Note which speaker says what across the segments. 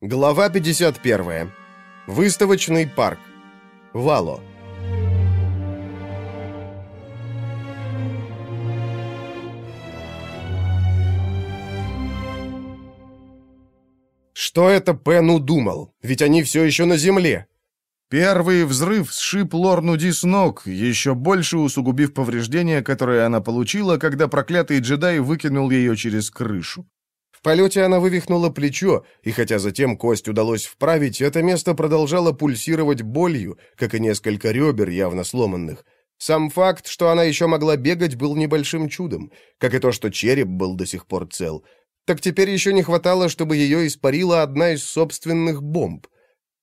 Speaker 1: Глава 51. Выставочный парк. Вало. Что это Пен удумал? Ведь они все еще на земле.
Speaker 2: Первый взрыв сшиб Лорну Ди с ног, еще больше усугубив повреждения, которые она получила, когда проклятый джедай выкинул ее через крышу.
Speaker 1: В полете она вывихнула плечо, и хотя затем кость удалось вправить, это место продолжало пульсировать болью, как и несколько ребер, явно сломанных. Сам факт, что она еще могла бегать, был небольшим чудом, как и то, что череп был до сих пор цел. Так теперь еще не хватало, чтобы ее испарила одна из собственных бомб.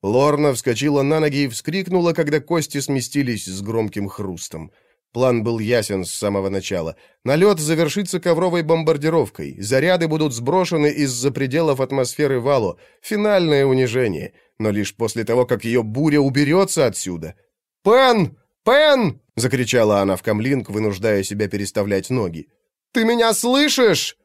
Speaker 1: Лорна вскочила на ноги и вскрикнула, когда кости сместились с громким хрустом. План был ясен с самого начала. Налет завершится ковровой бомбардировкой. Заряды будут сброшены из-за пределов атмосферы Вало. Финальное унижение. Но лишь после того, как ее буря уберется отсюда. «Пен! Пен!» — закричала она в камлинг, вынуждая себя переставлять ноги. «Ты меня слышишь?»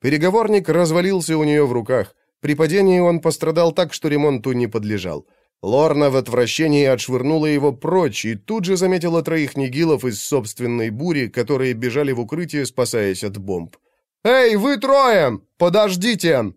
Speaker 1: Переговорник развалился у нее в руках. При падении он пострадал так, что ремонту не подлежал. Лорна в отвращении отшвырнула его прочь и тут же заметила троих нигилов из собственной бури, которые бежали в укрытие, спасаясь от бомб. «Эй, вы трое! Подождите!»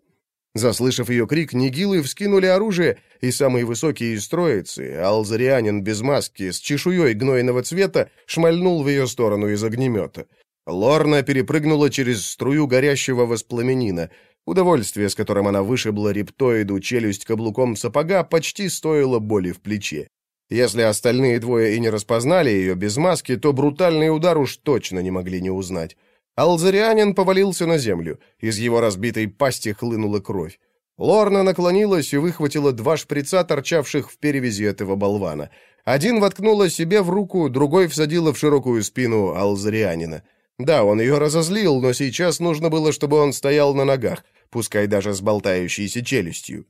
Speaker 1: Заслышав ее крик, нигилы вскинули оружие, и самый высокий из троицы, алзарианин без маски, с чешуей гнойного цвета, шмальнул в ее сторону из огнемета. Лорна перепрыгнула через струю горящего воспламенина. Удовольствие, с которым она вышибла рептоиду челюсть каблуком сапога, почти стоило боли в плече. Если остальные двое и не распознали ее без маски, то брутальный удар уж точно не могли не узнать. Алзарианин повалился на землю. Из его разбитой пасти хлынула кровь. Лорна наклонилась и выхватила два шприца, торчавших в перевязи этого болвана. Один воткнула себе в руку, другой всадила в широкую спину Алзарианина. Да, он ее разозлил, но сейчас нужно было, чтобы он стоял на ногах пускай даже с болтающейся челюстью.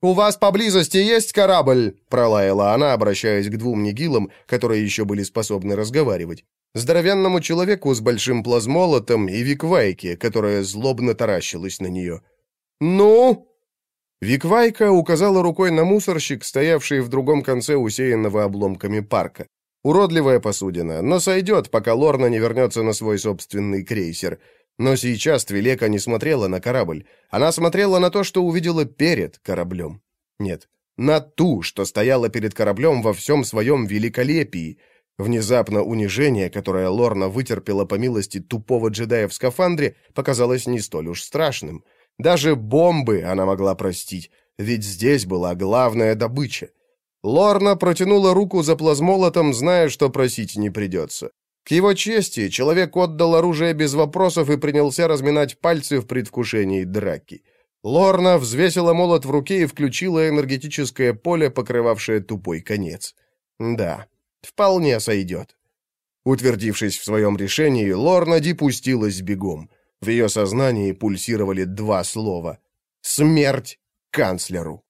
Speaker 1: «У вас поблизости есть корабль?» — пролаяла она, обращаясь к двум нигилам, которые еще были способны разговаривать. Здоровенному человеку с большим плазмолотом и Виквайке, которая злобно таращилась на нее. «Ну?» Виквайка указала рукой на мусорщик, стоявший в другом конце усеянного обломками парка. Уродливая посудина, но сойдет, пока Лорна не вернется на свой собственный крейсер. Но сейчас Твилека не смотрела на корабль. Она смотрела на то, что увидела перед кораблем. Нет, на ту, что стояла перед кораблем во всем своем великолепии. Внезапно унижение, которое Лорна вытерпела по милости тупого джедая в скафандре, показалось не столь уж страшным. Даже бомбы она могла простить, ведь здесь была главная добыча. Лорна протянула руку за плазмолотом, зная, что просить не придется. К его чести, человек отдал оружие без вопросов и принялся разминать пальцы в предвкушении драки. Лорна взвесила молот в руке и включила энергетическое поле, покрывавшее тупой конец. Да, вполне сойдет. Утвердившись в своем решении, Лорна пустилась бегом. В ее сознании пульсировали два слова. «Смерть канцлеру».